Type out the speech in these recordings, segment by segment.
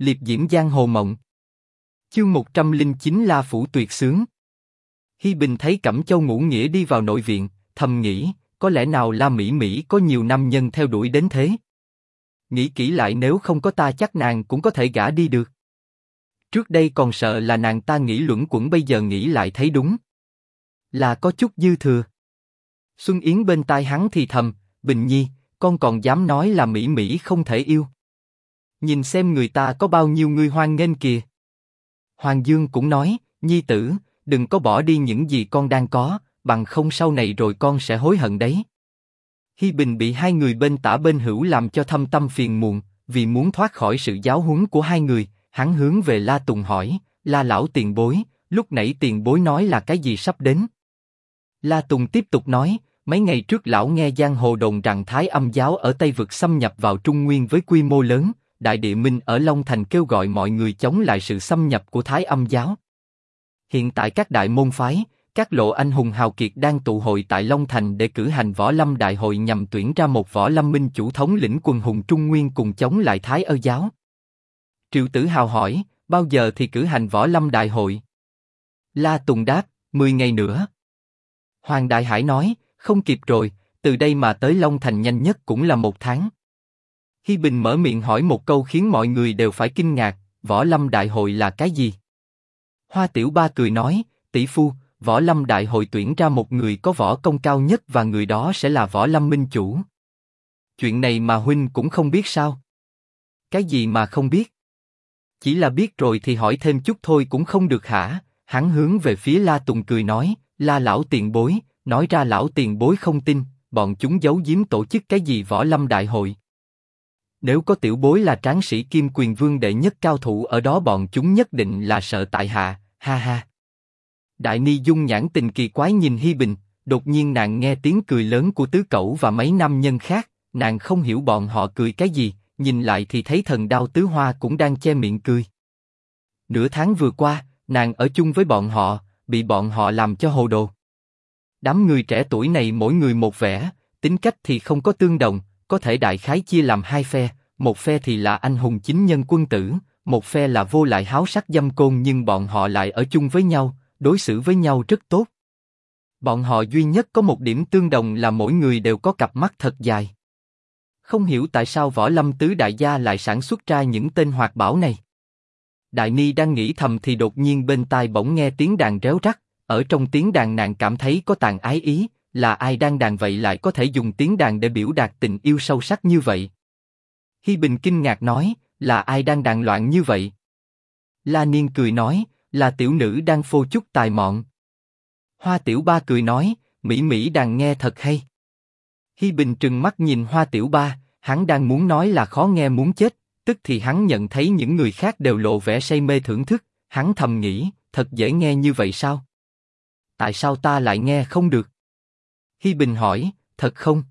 liệp diễm giang hồ mộng. Chương 109 La Phủ Tuyệt Sướng Hi Bình thấy Cẩm Châu ngủ nghĩa đi vào nội viện, thầm nghĩ, có lẽ nào La Mỹ Mỹ có nhiều nam nhân theo đuổi đến thế? Nghĩ kỹ lại nếu không có ta chắc nàng cũng có thể gả đi được. Trước đây còn sợ là nàng ta nghĩ luẩn quẩn bây giờ nghĩ lại thấy đúng. Là có chút dư thừa. Xuân Yến bên tai hắn thì thầm, Bình Nhi, con còn dám nói là Mỹ Mỹ không thể yêu. Nhìn xem người ta có bao nhiêu người hoan nghênh kìa. Hoàng Dương cũng nói, Nhi tử, đừng có bỏ đi những gì con đang có, bằng không sau này rồi con sẽ hối hận đấy. Hi Bình bị hai người bên tả bên hữu làm cho thâm tâm phiền muộn, vì muốn thoát khỏi sự giáo huấn của hai người, hắn hướng về La Tùng hỏi, La lão tiền bối, lúc nãy tiền bối nói là cái gì sắp đến? La Tùng tiếp tục nói, mấy ngày trước lão nghe giang hồ đồn rằng Thái Âm giáo ở Tây vực xâm nhập vào Trung Nguyên với quy mô lớn, Đại Địa Minh ở Long Thành kêu gọi mọi người chống lại sự xâm nhập của Thái Âm giáo. Hiện tại các đại môn phái, các lộ anh hùng hào kiệt đang tụ hội tại Long Thành để cử hành võ lâm đại hội nhằm tuyển ra một võ lâm minh chủ thống lĩnh quần hùng Trung Nguyên cùng chống lại Thái Ơ giáo. Triệu Tử Hào hỏi, bao giờ thì cử hành võ lâm đại hội? La Tùng đáp, 10 ngày nữa. Hoàng Đại Hải nói, không kịp rồi, từ đây mà tới Long Thành nhanh nhất cũng là một tháng. Hi Bình mở miệng hỏi một câu khiến mọi người đều phải kinh ngạc, võ lâm đại hội là cái gì? Hoa Tiểu Ba cười nói, tỷ phu, võ lâm đại hội tuyển ra một người có võ công cao nhất và người đó sẽ là võ lâm minh chủ. Chuyện này mà huynh cũng không biết sao? Cái gì mà không biết? Chỉ là biết rồi thì hỏi thêm chút thôi cũng không được hả? Hắn hướng về phía La Tùng cười nói, La lão tiền bối, nói ra lão tiền bối không tin, bọn chúng giấu giếm tổ chức cái gì võ lâm đại hội. Nếu có tiểu bối là tráng sĩ kim quyền vương đệ nhất cao thủ ở đó bọn chúng nhất định là sợ tại hạ, ha ha. Đại Ni dung nhãn tình kỳ quái nhìn Hi Bình, đột nhiên nàng nghe tiếng cười lớn của tứ cẩu và mấy nam nhân khác, nàng không hiểu bọn họ cười cái gì, nhìn lại thì thấy thần đao tứ hoa cũng đang che miệng cười. Nửa tháng vừa qua, nàng ở chung với bọn họ, bị bọn họ làm cho hồ đồ. Đám người trẻ tuổi này mỗi người một vẻ, tính cách thì không có tương đồng, có thể đại khái chia làm hai phe, một phe thì là anh hùng chính nhân quân tử, một phe là vô lại háo sắc dâm côn nhưng bọn họ lại ở chung với nhau, đối xử với nhau rất tốt. Bọn họ duy nhất có một điểm tương đồng là mỗi người đều có cặp mắt thật dài. Không hiểu tại sao võ lâm tứ đại gia lại sản xuất ra những tên hoạt bảo này. Đại Ni đang nghĩ thầm thì đột nhiên bên tai bỗng nghe tiếng đàn réo rắt, ở trong tiếng đàn nàng cảm thấy có tàn ái ý, là ai đang đàn vậy lại có thể dùng tiếng đàn để biểu đạt tình yêu sâu sắc như vậy. Hi Bình kinh ngạc nói, là ai đang đàn loạn như vậy? La Niên cười nói, là tiểu nữ đang phô chút tài mọn. Hoa Tiểu Ba cười nói, Mỹ Mỹ đang nghe thật hay. Hi Bình trừng mắt nhìn Hoa Tiểu Ba, hắn đang muốn nói là khó nghe muốn chết, tức thì hắn nhận thấy những người khác đều lộ vẻ say mê thưởng thức, hắn thầm nghĩ, thật dễ nghe như vậy sao? Tại sao ta lại nghe không được? Hi Bình hỏi, thật không?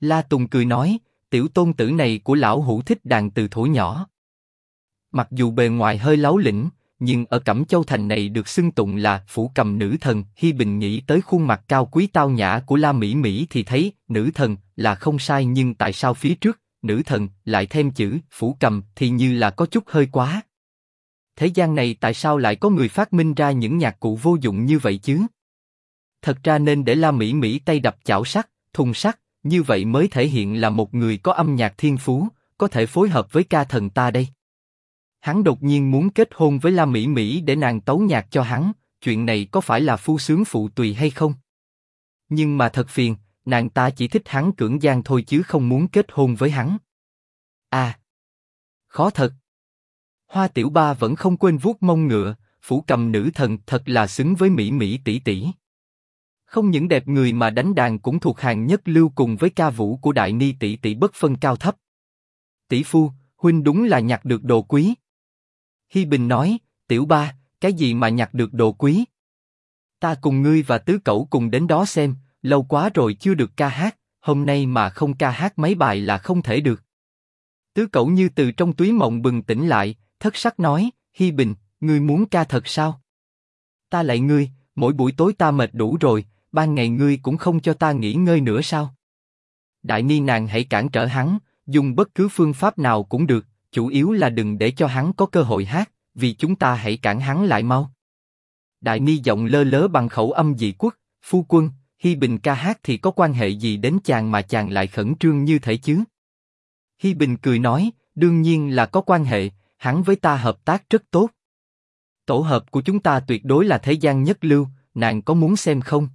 La Tùng cười nói, tiểu tôn tử này của lão hủ thích đàn từ thuở nhỏ. Mặc dù bề ngoài hơi láo lĩnh, nhưng ở Cẩm Châu thành này được xưng tụng là phủ cầm nữ thần. Hi Bình nghĩ tới khuôn mặt cao quý tao nhã của La Mỹ Mỹ thì thấy nữ thần là không sai nhưng tại sao phía trước nữ thần lại thêm chữ phủ cầm thì như là có chút hơi quá. Thế gian này tại sao lại có người phát minh ra những nhạc cụ vô dụng như vậy chứ? Thật ra nên để La Mỹ Mỹ tay đập chảo sắt, thùng sắt, như vậy mới thể hiện là một người có âm nhạc thiên phú, có thể phối hợp với ca thần ta đây. Hắn đột nhiên muốn kết hôn với La Mỹ Mỹ để nàng tấu nhạc cho hắn, chuyện này có phải là phu sướng phụ tùy hay không? Nhưng mà thật phiền, nàng ta chỉ thích hắn cưỡng gian thôi chứ không muốn kết hôn với hắn. À, khó thật. Hoa Tiểu Ba vẫn không quên vuốt mông ngựa, phủ cầm nữ thần thật là xứng với Mỹ Mỹ tỷ tỷ. Không những đẹp người mà đánh đàn cũng thuộc hàng nhất lưu cùng với ca vũ của Đại Ni tỷ tỷ bất phân cao thấp. Tỷ phu, huynh đúng là nhặt được đồ quý. Hi Bình nói, tiểu ba, cái gì mà nhặt được đồ quý? Ta cùng ngươi và tứ cẩu cùng đến đó xem, lâu quá rồi chưa được ca hát, hôm nay mà không ca hát mấy bài là không thể được. Tứ cẩu như từ trong túy mộng bừng tỉnh lại, thất sắc nói, Hi Bình, ngươi muốn ca thật sao? Ta lại ngươi, mỗi buổi tối ta mệt đủ rồi, ban ngày ngươi cũng không cho ta nghỉ ngơi nữa sao? Đại ni nàng hãy cản trở hắn, dùng bất cứ phương pháp nào cũng được, chủ yếu là đừng để cho hắn có cơ hội hát, vì chúng ta hãy cản hắn lại mau. Đại Ni giọng lơ lớ bằng khẩu âm dị quốc, phu quân, Hi Bình ca hát thì có quan hệ gì đến chàng mà chàng lại khẩn trương như thế chứ? Hi Bình cười nói, đương nhiên là có quan hệ, hắn với ta hợp tác rất tốt. Tổ hợp của chúng ta tuyệt đối là thế gian nhất lưu, nàng có muốn xem không?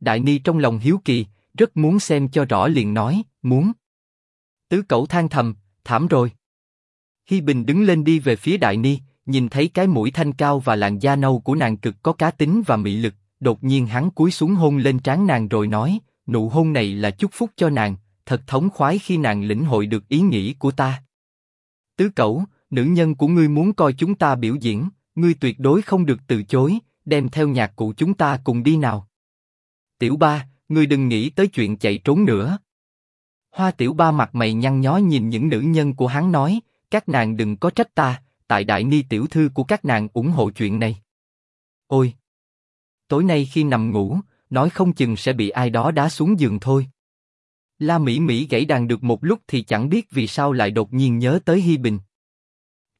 Đại Ni trong lòng hiếu kỳ, rất muốn xem cho rõ liền nói, muốn. Tứ cẩu than thầm, thảm rồi. Hi Bình đứng lên đi về phía Đại Ni, nhìn thấy cái mũi thanh cao và làn da nâu của nàng cực có cá tính và mị lực, đột nhiên hắn cúi xuống hôn lên trán nàng rồi nói, nụ hôn này là chúc phúc cho nàng, thật thống khoái khi nàng lĩnh hội được ý nghĩ của ta. Tứ cẩu, nữ nhân của ngươi muốn coi chúng ta biểu diễn, ngươi tuyệt đối không được từ chối, đem theo nhạc cụ chúng ta cùng đi nào. Tiểu ba, ngươi đừng nghĩ tới chuyện chạy trốn nữa. Hoa tiểu ba mặt mày nhăn nhó nhìn những nữ nhân của hắn nói, các nàng đừng có trách ta, tại đại ni tiểu thư của các nàng ủng hộ chuyện này. Ôi! Tối nay khi nằm ngủ, nói không chừng sẽ bị ai đó đá xuống giường thôi. La Mỹ Mỹ gãy đàn được một lúc thì chẳng biết vì sao lại đột nhiên nhớ tới Hi Bình.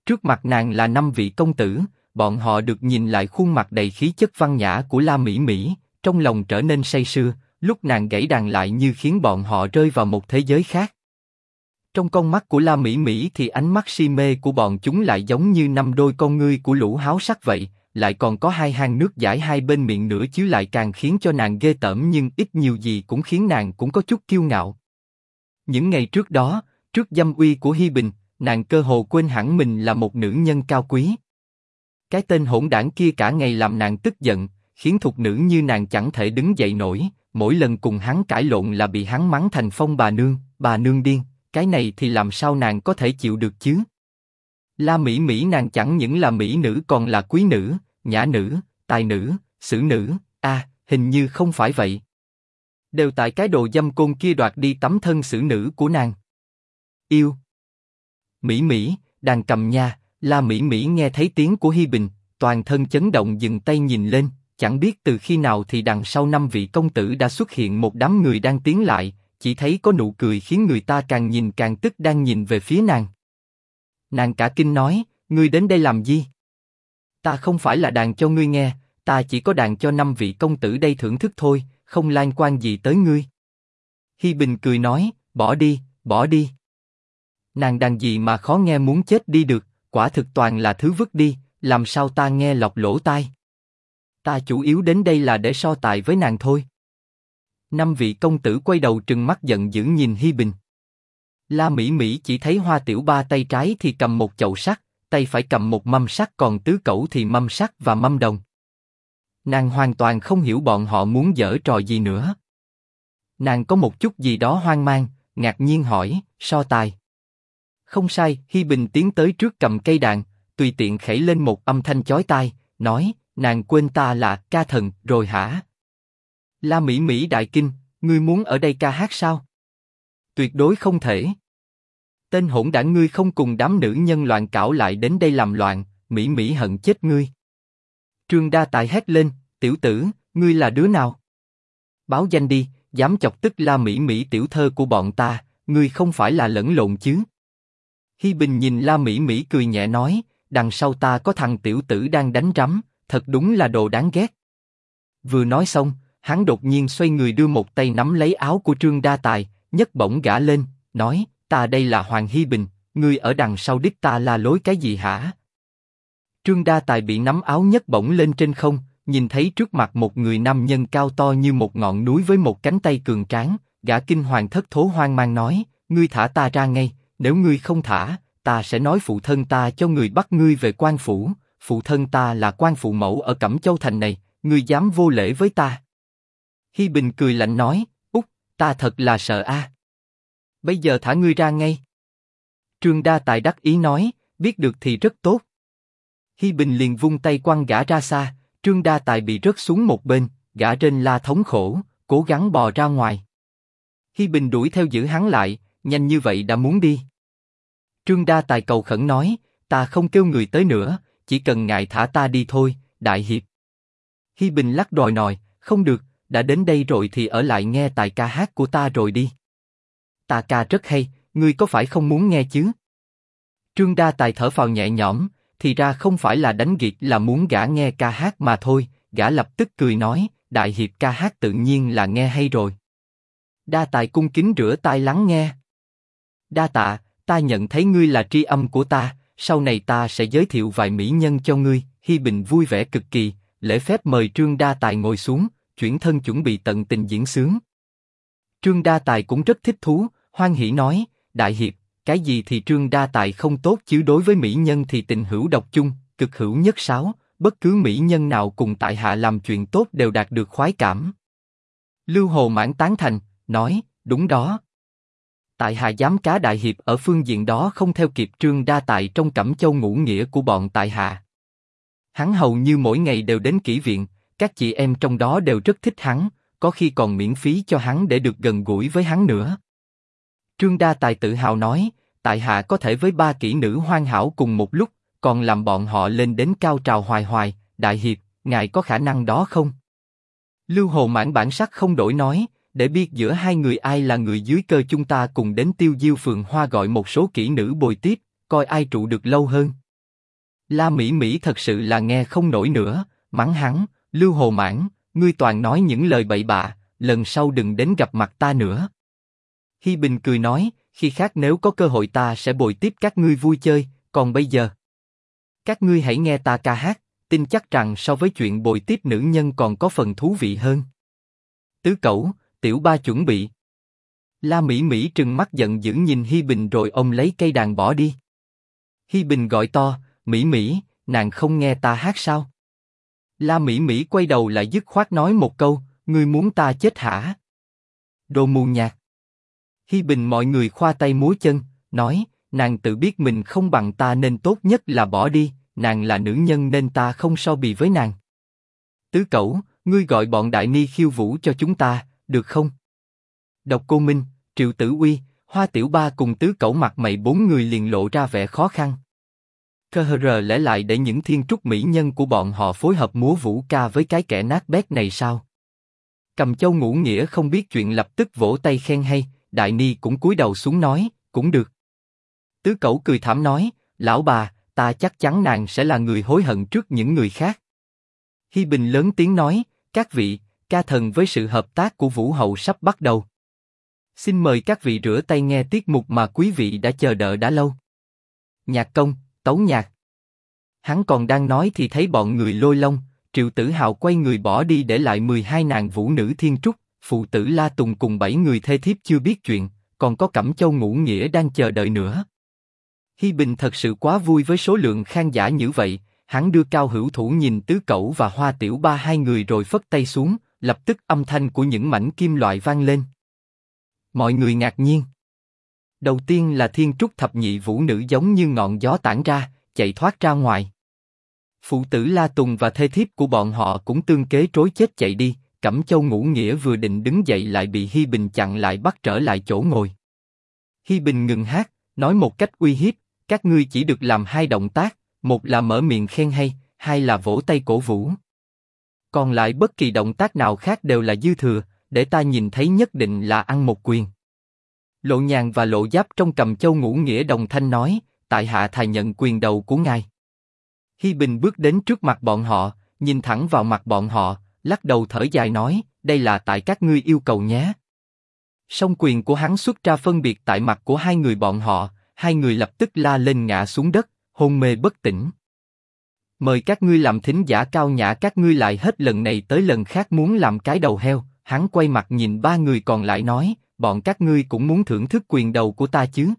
Trước mặt nàng là năm vị công tử, bọn họ được nhìn lại khuôn mặt đầy khí chất văn nhã của La Mỹ Mỹ, trong lòng trở nên say sưa, lúc nàng gãy đàn lại như khiến bọn họ rơi vào một thế giới khác. Trong con mắt của La Mỹ Mỹ thì ánh mắt si mê của bọn chúng lại giống như năm đôi con ngươi của lũ háo sắc vậy, lại còn có hai hang nước giải hai bên miệng nữa chứ lại càng khiến cho nàng ghê tởm nhưng ít nhiều gì cũng khiến nàng cũng có chút kiêu ngạo. Những ngày trước đó, trước dâm uy của Hi Bình, nàng cơ hồ quên hẳn mình là một nữ nhân cao quý. Cái tên hỗn đảng kia cả ngày làm nàng tức giận, khiến thục nữ như nàng chẳng thể đứng dậy nổi, mỗi lần cùng hắn cãi lộn là bị hắn mắng thành phong bà nương, bà nương điên, cái này thì làm sao nàng có thể chịu được chứ? La Mỹ Mỹ nàng chẳng những là mỹ nữ còn là quý nữ, nhã nữ, tài nữ, xử nữ, a, hình như không phải vậy. Đều tại cái đồ dâm côn kia đoạt đi tấm thân xử nữ của nàng. Yêu. Mỹ Mỹ, đàn cầm nha, La Mỹ Mỹ nghe thấy tiếng của Hi Bình, toàn thân chấn động dừng tay nhìn lên, chẳng biết từ khi nào thì đằng sau năm vị công tử đã xuất hiện một đám người đang tiến lại, chỉ thấy có nụ cười khiến người ta càng nhìn càng tức đang nhìn về phía nàng. Nàng cả kinh nói, ngươi đến đây làm gì? Ta không phải là đàn cho ngươi nghe, ta chỉ có đàn cho năm vị công tử đây thưởng thức thôi, không liên quan gì tới ngươi. Hi Bình cười nói, bỏ đi, bỏ đi. Nàng đàn gì mà khó nghe muốn chết đi được, quả thực toàn là thứ vứt đi, làm sao ta nghe lọc lỗ tai. Ta chủ yếu đến đây là để so tài với nàng thôi. Năm vị công tử quay đầu trừng mắt giận dữ nhìn Hi Bình. La Mỹ Mỹ chỉ thấy Hoa Tiểu Ba tay trái thì cầm một chậu sắt, tay phải cầm một mâm sắt còn tứ cẩu thì mâm sắt và mâm đồng. Nàng hoàn toàn không hiểu bọn họ muốn dở trò gì nữa. Nàng có một chút gì đó hoang mang, ngạc nhiên hỏi, so tài. Không sai, Hi Bình tiến tới trước cầm cây đàn, tùy tiện khẩy lên một âm thanh chói tai, nói, nàng quên ta là ca thần rồi hả? La Mỹ Mỹ đại kinh, ngươi muốn ở đây ca hát sao? Tuyệt đối không thể. Tên hỗn đảng ngươi không cùng đám nữ nhân loạn cảo lại đến đây làm loạn, Mỹ Mỹ hận chết ngươi. Trương Đa Tài hét lên, tiểu tử, ngươi là đứa nào? Báo danh đi, dám chọc tức La Mỹ Mỹ tiểu thơ của bọn ta, ngươi không phải là lẫn lộn chứ? Hi Bình nhìn La Mỹ Mỹ cười nhẹ nói, đằng sau ta có thằng tiểu tử đang đánh rắm, thật đúng là đồ đáng ghét. Vừa nói xong, hắn đột nhiên xoay người đưa một tay nắm lấy áo của Trương Đa Tài, nhấc bổng gã lên, nói, ta đây là Hoàng hy Bình, ngươi ở đằng sau đích ta là lối cái gì hả? Trương Đa Tài bị nắm áo nhấc bổng lên trên không, nhìn thấy trước mặt một người nam nhân cao to như một ngọn núi với một cánh tay cường tráng, gã kinh hoàng thất thố hoang mang nói, ngươi thả ta ra ngay, nếu ngươi không thả, ta sẽ nói phụ thân ta cho người bắt ngươi về quan phủ, phụ thân ta là quan phụ mẫu ở Cẩm Châu thành này, ngươi dám vô lễ với ta? Hi Bình cười lạnh nói, út, ta thật là sợ a. Bây giờ thả ngươi ra ngay. Trương Đa Tài đắc ý nói, biết được thì rất tốt. Hi Bình liền vung tay quăng gã ra xa, Trương Đa Tài bị rớt xuống một bên, gã trên la thống khổ, cố gắng bò ra ngoài. Hi Bình đuổi theo giữ hắn lại, nhanh như vậy đã muốn đi. Trương Đa Tài cầu khẩn nói, ta không kêu người tới nữa, chỉ cần ngài thả ta đi thôi, đại hiệp. Hi Bình lắc đòi nòi, không được, đã đến đây rồi thì ở lại nghe tài ca hát của ta rồi đi. Ta ca rất hay, ngươi có phải không muốn nghe chứ? Trương Đa Tài thở phào nhẹ nhõm, thì ra không phải là đánh ghiệt là muốn gã nghe ca hát mà thôi, gã lập tức cười nói, đại hiệp ca hát tự nhiên là nghe hay rồi. Đa Tài cung kính rửa tai lắng nghe. Đa tạ, ta nhận thấy ngươi là tri âm của ta, sau này ta sẽ giới thiệu vài mỹ nhân cho ngươi. Hi Bình vui vẻ cực kỳ, lễ phép mời Trương Đa Tài ngồi xuống, chuyển thân chuẩn bị tận tình diễn sướng. Trương Đa Tài cũng rất thích thú, hoan hỉ nói, đại hiệp, cái gì thì Trương Đa Tài không tốt chứ đối với mỹ nhân thì tình hữu độc chung, cực hữu nhất sáo, bất cứ mỹ nhân nào cùng tại hạ làm chuyện tốt đều đạt được khoái cảm. Lưu Hồ mãn tán thành, nói, đúng đó. Tại hạ giám cá đại hiệp ở phương diện đó không theo kịp Trương Đa Tài trong cẩm châu ngũ nghĩa của bọn tại hạ. Hắn hầu như mỗi ngày đều đến kỹ viện, các chị em trong đó đều rất thích hắn, có khi còn miễn phí cho hắn để được gần gũi với hắn nữa. Trương Đa Tài tự hào nói, tại hạ có thể với ba kỹ nữ hoan hảo cùng một lúc, còn làm bọn họ lên đến cao trào hoài hoài, đại hiệp, ngài có khả năng đó không? Lưu Hồ mãn bản sắc không đổi nói, để biết giữa hai người ai là người dưới cơ chúng ta cùng đến tiêu diêu phường hoa gọi một số kỹ nữ bồi tiếp, coi ai trụ được lâu hơn. La Mỹ Mỹ thật sự là nghe không nổi nữa, mắng hắn, Lưu Hồ Mãn, ngươi toàn nói những lời bậy bạ, lần sau đừng đến gặp mặt ta nữa. Hi Bình cười nói, khi khác nếu có cơ hội ta sẽ bồi tiếp các ngươi vui chơi, còn bây giờ, các ngươi hãy nghe ta ca hát, tin chắc rằng so với chuyện bồi tiếp nữ nhân còn có phần thú vị hơn. Tứ Cẩu, Tiểu Ba chuẩn bị. La Mỹ Mỹ trừng mắt giận dữ nhìn Hi Bình rồi ông lấy cây đàn bỏ đi. Hi Bình gọi to, Mỹ Mỹ, nàng không nghe ta hát sao? La Mỹ Mỹ quay đầu lại dứt khoát nói một câu, ngươi muốn ta chết hả? Đồ mù nhạt. Hi Bình mọi người khoa tay múa chân, nói, nàng tự biết mình không bằng ta nên tốt nhất là bỏ đi, nàng là nữ nhân nên ta không so bì với nàng. Tứ Cẩu, ngươi gọi bọn đại ni khiêu vũ cho chúng ta, được không? Độc Cô Minh, Triệu Tử Uy, Hoa Tiểu Ba cùng Tứ Cẩu mặt mày bốn người liền lộ ra vẻ khó khăn. Cơ hờ lẽ lại để những thiên trúc mỹ nhân của bọn họ phối hợp múa vũ ca với cái kẻ nát bét này sao? Cầm Châu Ngũ Nghĩa không biết chuyện lập tức vỗ tay khen hay, Đại Ni cũng cúi đầu xuống nói, cũng được. Tứ Cẩu cười thảm nói, lão bà, ta chắc chắn nàng sẽ là người hối hận trước những người khác. Hi Bình lớn tiếng nói, các vị, ca thần với sự hợp tác của Vũ Hậu sắp bắt đầu. Xin mời các vị rửa tay nghe tiết mục mà quý vị đã chờ đợi đã lâu. Nhạc công, tấu nhạc. Hắn còn đang nói thì thấy bọn người lôi long, Triệu Tử Hào quay người bỏ đi để lại 12 nàng vũ nữ thiên trúc, phụ tử La Tùng cùng bảy người thê thiếp chưa biết chuyện, còn có Cẩm Châu Ngũ Nghĩa đang chờ đợi nữa. Hi Bình thật sự quá vui với số lượng khán giả như vậy, hắn đưa cao hữu thủ nhìn tứ cẩu và hoa tiểu ba hai người rồi phất tay xuống, lập tức âm thanh của những mảnh kim loại vang lên. Mọi người ngạc nhiên. Đầu tiên là thiên trúc thập nhị vũ nữ giống như ngọn gió tản ra, chạy thoát ra ngoài. Phụ tử La Tùng và thê thiếp của bọn họ cũng tương kế trối chết chạy đi, Cẩm Châu Ngũ Nghĩa vừa định đứng dậy lại bị Hi Bình chặn lại bắt trở lại chỗ ngồi. Hi Bình ngừng hát, nói một cách uy hiếp, các ngươi chỉ được làm hai động tác, một là mở miệng khen hay, hai là vỗ tay cổ vũ. Còn lại bất kỳ động tác nào khác đều là dư thừa, để ta nhìn thấy nhất định là ăn một quyền. Lộ nhàn và lộ giáp trong cầm châu ngũ nghĩa đồng thanh nói, tại hạ thài nhận quyền đầu của ngài. Hi Bình bước đến trước mặt bọn họ, nhìn thẳng vào mặt bọn họ, lắc đầu thở dài nói, đây là tại các ngươi yêu cầu nhé. Song quyền của hắn xuất ra phân biệt tại mặt của hai người bọn họ, hai người lập tức la lên ngã xuống đất, hôn mê bất tỉnh. Mời các ngươi làm thính giả cao nhã các ngươi lại hết lần này tới lần khác muốn làm cái đầu heo. Hắn quay mặt nhìn ba người còn lại nói, bọn các ngươi cũng muốn thưởng thức quyền đầu của ta chứ?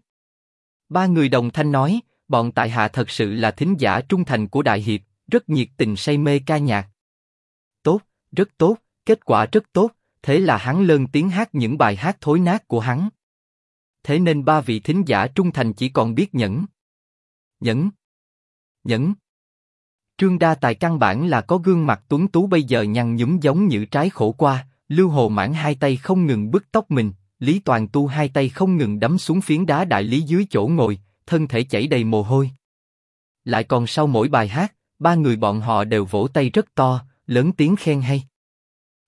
Ba người đồng thanh nói, bọn tại hạ thật sự là thính giả trung thành của đại hiệp, rất nhiệt tình say mê ca nhạc. Tốt, rất tốt, kết quả rất tốt, thế là hắn lên tiếng hát những bài hát thối nát của hắn thế nên ba vị thính giả trung thành chỉ còn biết nhẫn. Nhẫn. Nhẫn. Trương Đa Tài căn bản là có gương mặt tuấn tú bây giờ nhăn nhúm giống như trái khổ qua, Lưu Hồ Mãn hai tay không ngừng bứt tóc mình, Lý Toàn Tu hai tay không ngừng đấm xuống phiến đá đại lý dưới chỗ ngồi, thân thể chảy đầy mồ hôi. Lại còn sau mỗi bài hát, ba người bọn họ đều vỗ tay rất to, lớn tiếng khen hay.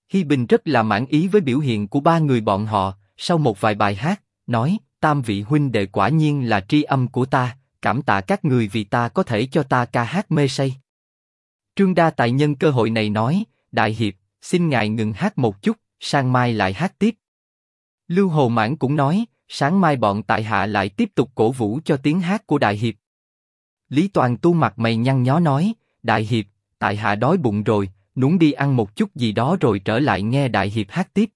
Hi Bình rất là mãn ý với biểu hiện của ba người bọn họ, sau một vài bài hát, nói, tam vị huynh đệ quả nhiên là tri âm của ta, cảm tạ các người vì ta có thể cho ta ca hát mê say. Trương Đa Tài nhân cơ hội này nói, Đại Hiệp, xin ngài ngừng hát một chút, sang mai lại hát tiếp. Lưu Hồ Mãn cũng nói, sáng mai bọn tại hạ lại tiếp tục cổ vũ cho tiếng hát của Đại Hiệp. Lý Toàn tu mặt mày nhăn nhó nói, Đại Hiệp, tại hạ đói bụng rồi, nuống đi ăn một chút gì đó rồi trở lại nghe Đại Hiệp hát tiếp.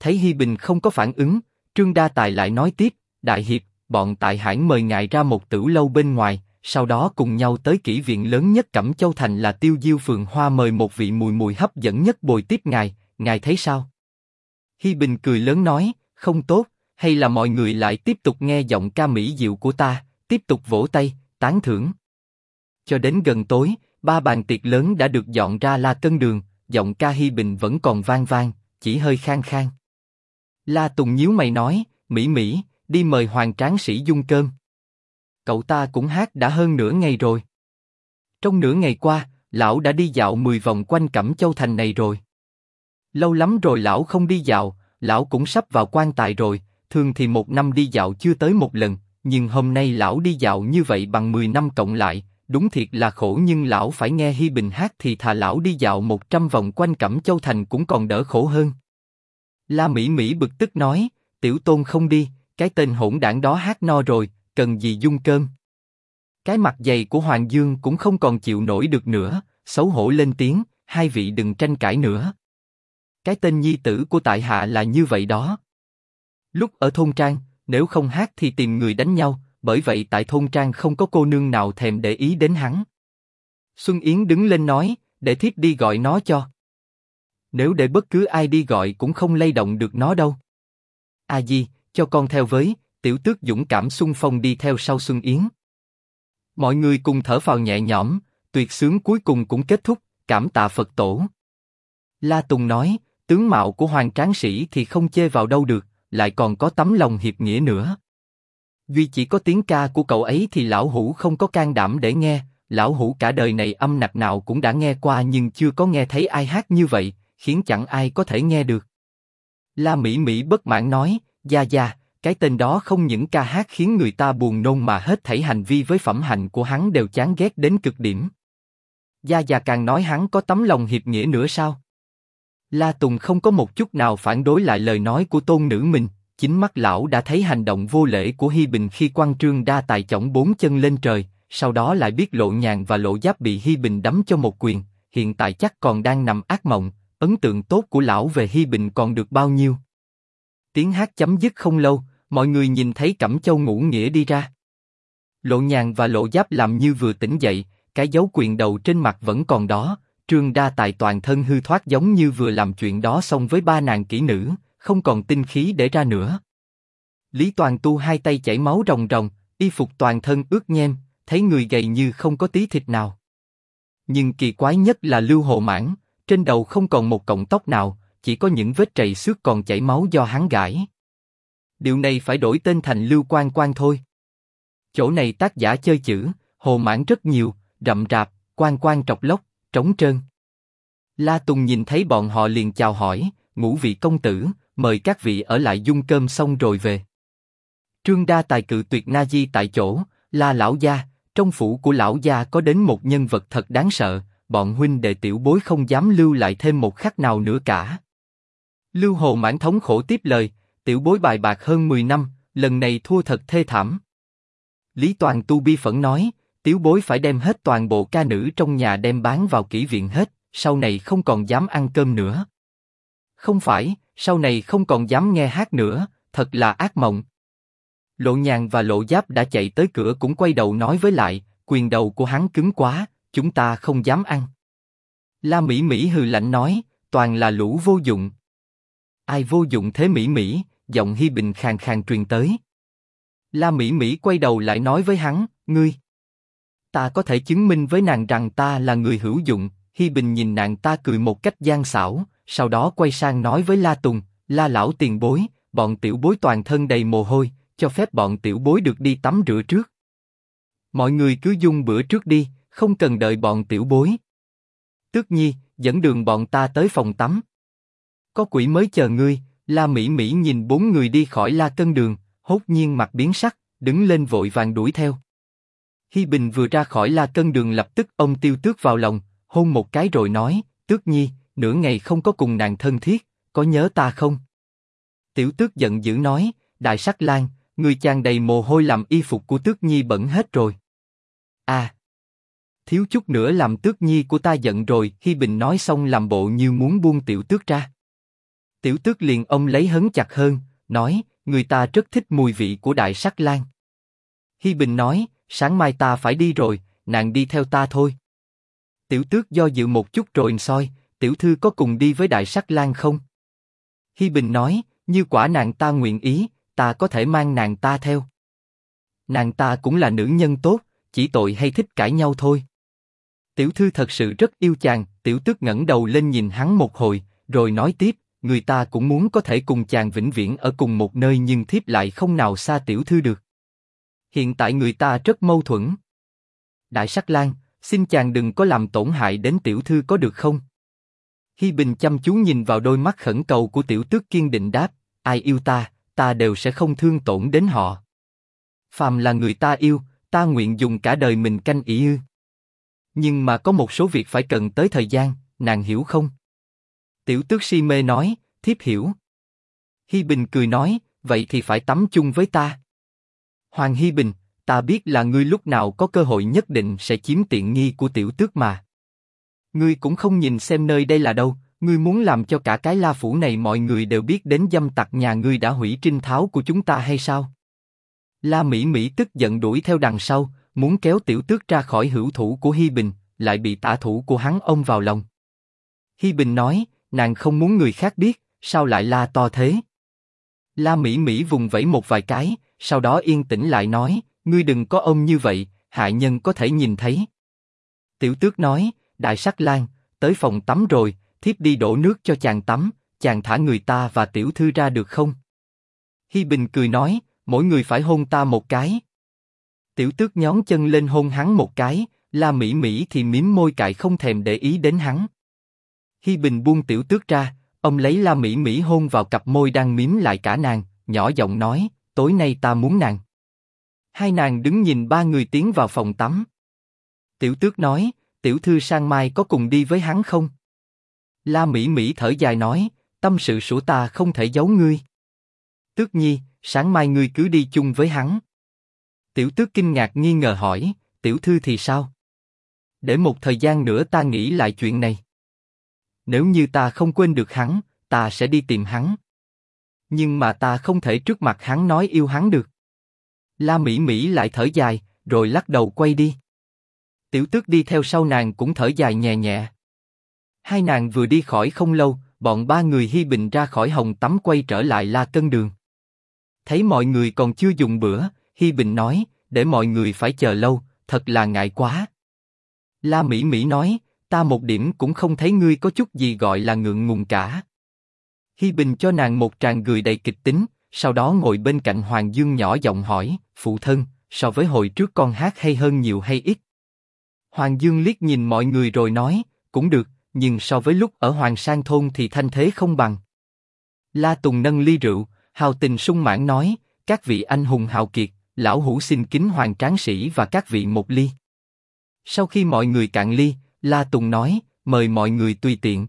Thấy Hi Bình không có phản ứng, Trương Đa Tài lại nói tiếp, Đại Hiệp, bọn tại hãng mời ngài ra một tử lâu bên ngoài, sau đó cùng nhau tới kỹ viện lớn nhất Cẩm Châu Thành là Tiêu Diêu Phường Hoa mời một vị mùi mùi hấp dẫn nhất bồi tiếp ngài, ngài thấy sao? Hi Bình cười lớn nói, không tốt, hay là mọi người lại tiếp tục nghe giọng ca mỹ diệu của ta, tiếp tục vỗ tay, tán thưởng. Cho đến gần tối, ba bàn tiệc lớn đã được dọn ra la cân đường, giọng ca Hi Bình vẫn còn vang vang, chỉ hơi khang khang. La Tùng nhíu mày nói, Mỹ Mỹ, đi mời Hoàng Tráng Sĩ dung cơm. Cậu ta cũng hát đã hơn nửa ngày rồi. Trong nửa ngày qua, lão đã đi dạo 10 vòng quanh Cẩm Châu Thành này rồi. Lâu lắm rồi lão không đi dạo, lão cũng sắp vào quan tài rồi, thường thì một năm đi dạo chưa tới một lần, nhưng hôm nay lão đi dạo như vậy bằng 10 năm cộng lại, đúng thiệt là khổ nhưng lão phải nghe Hi Bình hát thì thà lão đi dạo 100 vòng quanh Cẩm Châu Thành cũng còn đỡ khổ hơn. La Mỹ Mỹ bực tức nói, tiểu tôn không đi, cái tên hỗn đảng đó hát no rồi, cần gì dung cơm. Cái mặt dày của Hoàng Dương cũng không còn chịu nổi được nữa, xấu hổ lên tiếng, hai vị đừng tranh cãi nữa. Cái tên nhi tử của tại hạ là như vậy đó. Lúc ở thôn trang, nếu không hát thì tìm người đánh nhau, bởi vậy tại thôn trang không có cô nương nào thèm để ý đến hắn. Xuân Yến đứng lên nói, để thiếp đi gọi nó cho. Nếu để bất cứ ai đi gọi cũng không lay động được nó đâu. A Di, cho con theo với, tiểu tước dũng cảm xung phong đi theo sau Xuân Yến. Mọi người cùng thở phào nhẹ nhõm, tuyệt sướng cuối cùng cũng kết thúc, cảm tạ Phật tổ. La Tùng nói, tướng mạo của hoàng tráng sĩ thì không chê vào đâu được, lại còn có tấm lòng hiệp nghĩa nữa. Duy chỉ có tiếng ca của cậu ấy thì lão hủ không có can đảm để nghe, lão hủ cả đời này âm nhạc nào cũng đã nghe qua nhưng chưa có nghe thấy ai hát như vậy, khiến chẳng ai có thể nghe được. La Mỹ Mỹ bất mãn nói, Gia Gia, cái tên đó không những ca hát khiến người ta buồn nôn mà hết thảy hành vi với phẩm hạnh của hắn đều chán ghét đến cực điểm. Gia Gia càng nói hắn có tấm lòng hiệp nghĩa nữa sao? La Tùng không có một chút nào phản đối lại lời nói của tôn nữ mình, chính mắt lão đã thấy hành động vô lễ của Hi Bình khi quan trương đa tài chổng bốn chân lên trời, sau đó lại biết lộ nhàn và lộ giáp bị Hi Bình đấm cho một quyền, hiện tại chắc còn đang nằm ác mộng, ấn tượng tốt của lão về Hi Bình còn được bao nhiêu. Tiếng hát chấm dứt không lâu, mọi người nhìn thấy Cẩm Châu ngủ nghĩa đi ra. Lộ nhàn và lộ giáp làm như vừa tỉnh dậy, cái dấu quyền đầu trên mặt vẫn còn đó, trương đa tài toàn thân hư thoát giống như vừa làm chuyện đó xong với ba nàng kỹ nữ, không còn tinh khí để ra nữa. Lý Toàn Tu hai tay chảy máu ròng ròng, y phục toàn thân ướt nhem, thấy người gầy như không có tí thịt nào. Nhưng kỳ quái nhất là Lưu Hồ Mãn, trên đầu không còn một cọng tóc nào, chỉ có những vết trầy xước còn chảy máu do hắn gãi. Điều này phải đổi tên thành Lưu Quan Quan thôi. Chỗ này tác giả chơi chữ, Hồ Mãn rất nhiều, rậm rạp, quan quan trọc lốc, trống trơn. La Tùng nhìn thấy bọn họ liền chào hỏi, ngũ vị công tử, mời các vị ở lại dung cơm xong rồi về. Trương Đa tài cự tuyệt Na Di tại chỗ, La lão gia, trong phủ của lão gia có đến một nhân vật thật đáng sợ, bọn huynh đệ tiểu bối không dám lưu lại thêm một khắc nào nữa cả. Lưu Hồ mãn thống khổ tiếp lời, tiểu bối bài bạc hơn 10 năm, lần này thua thật thê thảm. Lý Toàn Tu bi phẫn nói, tiểu bối phải đem hết toàn bộ ca nữ trong nhà đem bán vào kỹ viện hết, sau này không còn dám ăn cơm nữa. Không phải, sau này không còn dám nghe hát nữa, thật là ác mộng. Lộ nhàn và lộ giáp đã chạy tới cửa cũng quay đầu nói với lại, quyền đầu của hắn cứng quá, chúng ta không dám ăn. La Mỹ Mỹ hừ lạnh nói, toàn là lũ vô dụng. Ai vô dụng thế Mỹ Mỹ, giọng Hi Bình khàn khàn truyền tới. La Mỹ Mỹ quay đầu lại nói với hắn, ngươi. Ta có thể chứng minh với nàng rằng ta là người hữu dụng. Hi Bình nhìn nàng ta cười một cách gian xảo, sau đó quay sang nói với La Tùng, La lão tiền bối, bọn tiểu bối toàn thân đầy mồ hôi, cho phép bọn tiểu bối được đi tắm rửa trước. Mọi người cứ dung bữa trước đi, không cần đợi bọn tiểu bối. Tước Nhi, dẫn đường bọn ta tới phòng tắm. Có quỷ mới chờ ngươi, La Mỹ Mỹ nhìn bốn người đi khỏi La Cân Đường, hốt nhiên mặt biến sắc, đứng lên vội vàng đuổi theo. Hi Bình vừa ra khỏi la cân đường lập tức ông tiêu tước vào lòng, hôn một cái rồi nói, tước nhi, nửa ngày không có cùng nàng thân thiết, có nhớ ta không? Tiểu tước giận dữ nói, đại sắc lang, người chàng đầy mồ hôi làm y phục của tước nhi bẩn hết rồi. À! Thiếu chút nữa làm tước nhi của ta giận rồi, Hi Bình nói xong làm bộ như muốn buông tiểu tước ra. Tiểu tước liền ông lấy hấn chặt hơn, nói, người ta rất thích mùi vị của đại sắc lang. Hi Bình nói, sáng mai ta phải đi rồi, nàng đi theo ta thôi. Tiểu tước do dự một chút rồi soi, tiểu thư có cùng đi với đại sắc lang không? Hi Bình nói, như quả nàng ta nguyện ý, ta có thể mang nàng ta theo. Nàng ta cũng là nữ nhân tốt, chỉ tội hay thích cãi nhau thôi. Tiểu thư thật sự rất yêu chàng, tiểu tước ngẩng đầu lên nhìn hắn một hồi, rồi nói tiếp, người ta cũng muốn có thể cùng chàng vĩnh viễn ở cùng một nơi nhưng thiếp lại không nào xa tiểu thư được. Hiện tại người ta rất mâu thuẫn. Đại sắc lang, xin chàng đừng có làm tổn hại đến tiểu thư có được không? Hi Bình chăm chú nhìn vào đôi mắt khẩn cầu của tiểu tước kiên định đáp, ai yêu ta, ta đều sẽ không thương tổn đến họ. Phàm là người ta yêu, ta nguyện dùng cả đời mình canh ý ư. Nhưng mà có một số việc phải cần tới thời gian, nàng hiểu không? Tiểu tước si mê nói, thiếp hiểu. Hi Bình cười nói, vậy thì phải tắm chung với ta. Hoàng Hi Bình, ta biết là ngươi lúc nào có cơ hội nhất định sẽ chiếm tiện nghi của tiểu tước mà. Ngươi cũng không nhìn xem nơi đây là đâu, ngươi muốn làm cho cả cái la phủ này mọi người đều biết đến dâm tặc nhà ngươi đã hủy trinh tháo của chúng ta hay sao? La Mỹ Mỹ tức giận đuổi theo đằng sau, muốn kéo tiểu tước ra khỏi hữu thủ của Hi Bình, lại bị tả thủ của hắn ôm vào lòng. Hi Bình nói, nàng không muốn người khác biết, sao lại la to thế? La Mỹ Mỹ vùng vẫy một vài cái, sau đó yên tĩnh lại nói, ngươi đừng có ôm như vậy, hại nhân có thể nhìn thấy. Tiểu tước nói, đại sắc lang, tới phòng tắm rồi, thiếp đi đổ nước cho chàng tắm, chàng thả người ta và tiểu thư ra được không? Hi Bình cười nói, mỗi người phải hôn ta một cái. Tiểu tước nhón chân lên hôn hắn một cái, La Mỹ Mỹ thì mím môi cại không thèm để ý đến hắn. Hi Bình buông tiểu tước ra, ông lấy La Mỹ Mỹ hôn vào cặp môi đang mím lại cả nàng, nhỏ giọng nói, tối nay ta muốn nàng. Hai nàng đứng nhìn ba người tiến vào phòng tắm. Tiểu tước nói, tiểu thư sang mai có cùng đi với hắn không? La Mỹ Mỹ thở dài nói, tâm sự của ta không thể giấu ngươi. Tước Nhi, sáng mai ngươi cứ đi chung với hắn. Tiểu Tước kinh ngạc nghi ngờ hỏi, tiểu thư thì sao? Để một thời gian nữa ta nghĩ lại chuyện này. Nếu như ta không quên được hắn, ta sẽ đi tìm hắn. Nhưng mà ta không thể trước mặt hắn nói yêu hắn được. La Mỹ Mỹ lại thở dài, rồi lắc đầu quay đi. Tiểu Tước đi theo sau nàng cũng thở dài nhẹ nhẹ. Hai nàng vừa đi khỏi không lâu, bọn ba người Hi Bình ra khỏi hồng tắm quay trở lại La Cân Đường. Thấy mọi người còn chưa dùng bữa, Hi Bình nói, để mọi người phải chờ lâu, thật là ngại quá. La Mỹ Mỹ nói, ta một điểm cũng không thấy ngươi có chút gì gọi là ngượng ngùng cả. Hi Bình cho nàng một tràng cười đầy kịch tính, sau đó ngồi bên cạnh Hoàng Dương nhỏ giọng hỏi, phụ thân, so với hồi trước con hát hay hơn nhiều hay ít? Hoàng Dương liếc nhìn mọi người rồi nói, cũng được, nhưng so với lúc ở Hoàng Sang thôn thì thanh thế không bằng. La Tùng nâng ly rượu, hào tình sung mãn nói, các vị anh hùng hào kiệt, lão hủ xin kính Hoàng Tráng Sĩ và các vị một ly. Sau khi mọi người cạn ly, La Tùng nói, mời mọi người tùy tiện.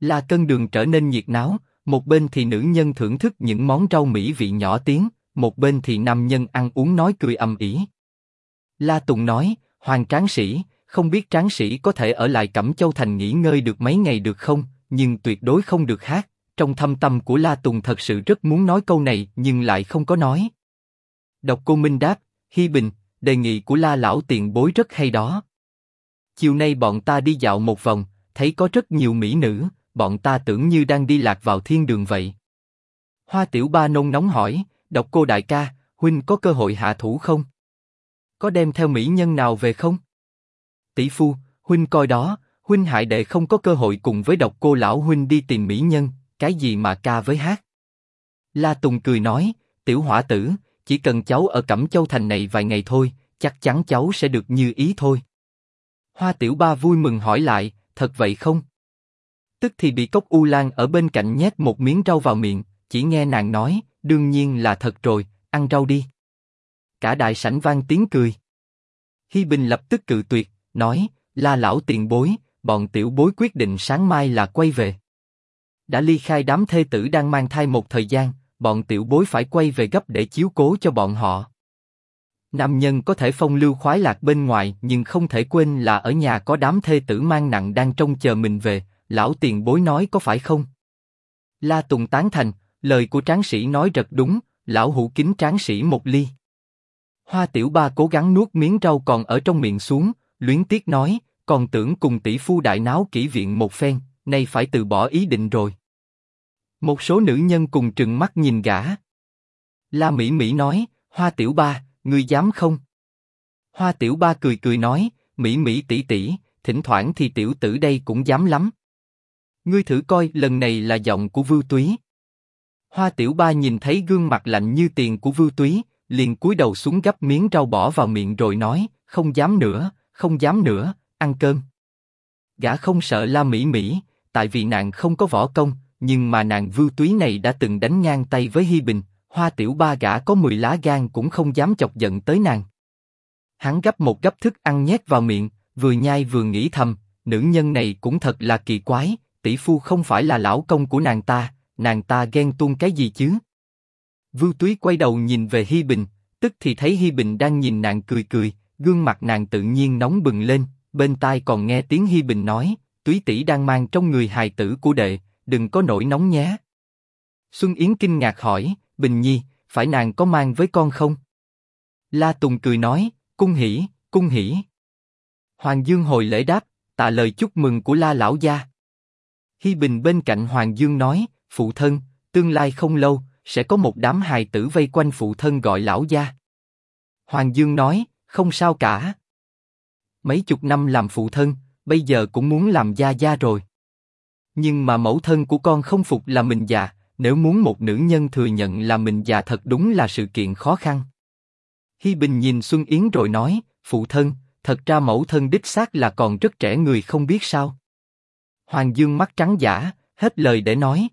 La Cân Đường trở nên nhiệt náo, một bên thì nữ nhân thưởng thức những món rau mỹ vị nhỏ tiếng, một bên thì nam nhân ăn uống nói cười ầm ĩ. La Tùng nói, Hoàng Tráng Sĩ, không biết tráng sĩ có thể ở lại Cẩm Châu thành nghỉ ngơi được mấy ngày được không, nhưng tuyệt đối không được hát. Trong thâm tâm của La Tùng thật sự rất muốn nói câu này nhưng lại không có nói. Độc Cô Minh đáp, Hi Bình, đề nghị của La Lão tiền bối rất hay đó. Chiều nay bọn ta đi dạo một vòng, thấy có rất nhiều mỹ nữ, bọn ta tưởng như đang đi lạc vào thiên đường vậy. Hoa Tiểu Ba nôn nóng hỏi, Độc Cô đại ca, huynh có cơ hội hạ thủ không? Có đem theo mỹ nhân nào về không? tỷ phu, huynh coi đó, huynh hại đệ không có cơ hội cùng với độc cô lão huynh đi tìm mỹ nhân, cái gì mà ca với hát. La Tùng cười nói, tiểu hỏa tử, chỉ cần cháu ở Cẩm Châu thành này vài ngày thôi, chắc chắn cháu sẽ được như ý thôi. Hoa Tiểu Ba vui mừng hỏi lại, thật vậy không? Tức thì bị cốc u lan ở bên cạnh nhét một miếng rau vào miệng, chỉ nghe nàng nói, đương nhiên là thật rồi, ăn rau đi. Cả đại sảnh vang tiếng cười. Hi Bình lập tức cự tuyệt, nói, La lão tiền bối, bọn tiểu bối quyết định sáng mai là quay về. Đã ly khai đám thê tử đang mang thai một thời gian, bọn tiểu bối phải quay về gấp để chiếu cố cho bọn họ. Nam nhân có thể phong lưu khoái lạc bên ngoài, nhưng không thể quên là ở nhà có đám thê tử mang nặng đang trông chờ mình về. Lão tiền bối nói có phải không? La Tùng tán thành, lời của tráng sĩ nói rất đúng. Lão hủ kính tráng sĩ một ly. Hoa Tiểu Ba cố gắng nuốt miếng rau còn ở trong miệng xuống, luyến tiếc nói, còn tưởng cùng tỷ phu đại náo kỹ viện một phen, nay phải từ bỏ ý định rồi. Một số nữ nhân cùng trừng mắt nhìn gã. La Mỹ Mỹ nói, Hoa Tiểu Ba, ngươi dám không? Hoa Tiểu Ba cười cười nói, Mỹ Mỹ tỷ tỷ, thỉnh thoảng thì tiểu tử đây cũng dám lắm. Ngươi thử coi, lần này là giọng của Vưu Túy. Hoa Tiểu Ba nhìn thấy gương mặt lạnh như tiền của Vưu Túy, liền cúi đầu xuống gấp miếng rau bỏ vào miệng rồi nói, không dám nữa, không dám nữa, ăn cơm. Gã không sợ La Mỹ Mỹ, tại vì nàng không có võ công, nhưng mà nàng Vưu Túy này đã từng đánh ngang tay với Hi Bình, Hoa Tiểu Ba gã có 10 lá gan cũng không dám chọc giận tới nàng. Hắn gấp một gấp thức ăn nhét vào miệng, vừa nhai vừa nghĩ thầm, nữ nhân này cũng thật là kỳ quái, tỷ phu không phải là lão công của nàng ta, nàng ta ghen tuông cái gì chứ? Vưu Túy quay đầu nhìn về Hi Bình, tức thì thấy Hi Bình đang nhìn nàng cười cười, gương mặt nàng tự nhiên nóng bừng lên, bên tai còn nghe tiếng Hi Bình nói, Túy tỷ đang mang trong người hài tử của đệ, đừng có nổi nóng nhé. Xuân Yến kinh ngạc hỏi, Bình Nhi, phải nàng có mang với con không? La Tùng cười nói, cung hỉ, cung hỉ. Hoàng Dương hồi lễ đáp, tạ lời chúc mừng của La lão gia. Hi Bình bên cạnh Hoàng Dương nói, phụ thân, tương lai không lâu sẽ có một đám hài tử vây quanh phụ thân gọi lão gia. Hoàng Dương nói, không sao cả. Mấy chục năm làm phụ thân, bây giờ cũng muốn làm gia gia rồi. Nhưng mà mẫu thân của con không phục là mình già, nếu muốn một nữ nhân thừa nhận là mình già thật đúng là sự kiện khó khăn. Hi Bình nhìn Xuân Yến rồi nói, phụ thân, thật ra mẫu thân đích xác là còn rất trẻ người không biết sao. Hoàng Dương mắt trắng giả, hết lời để nói.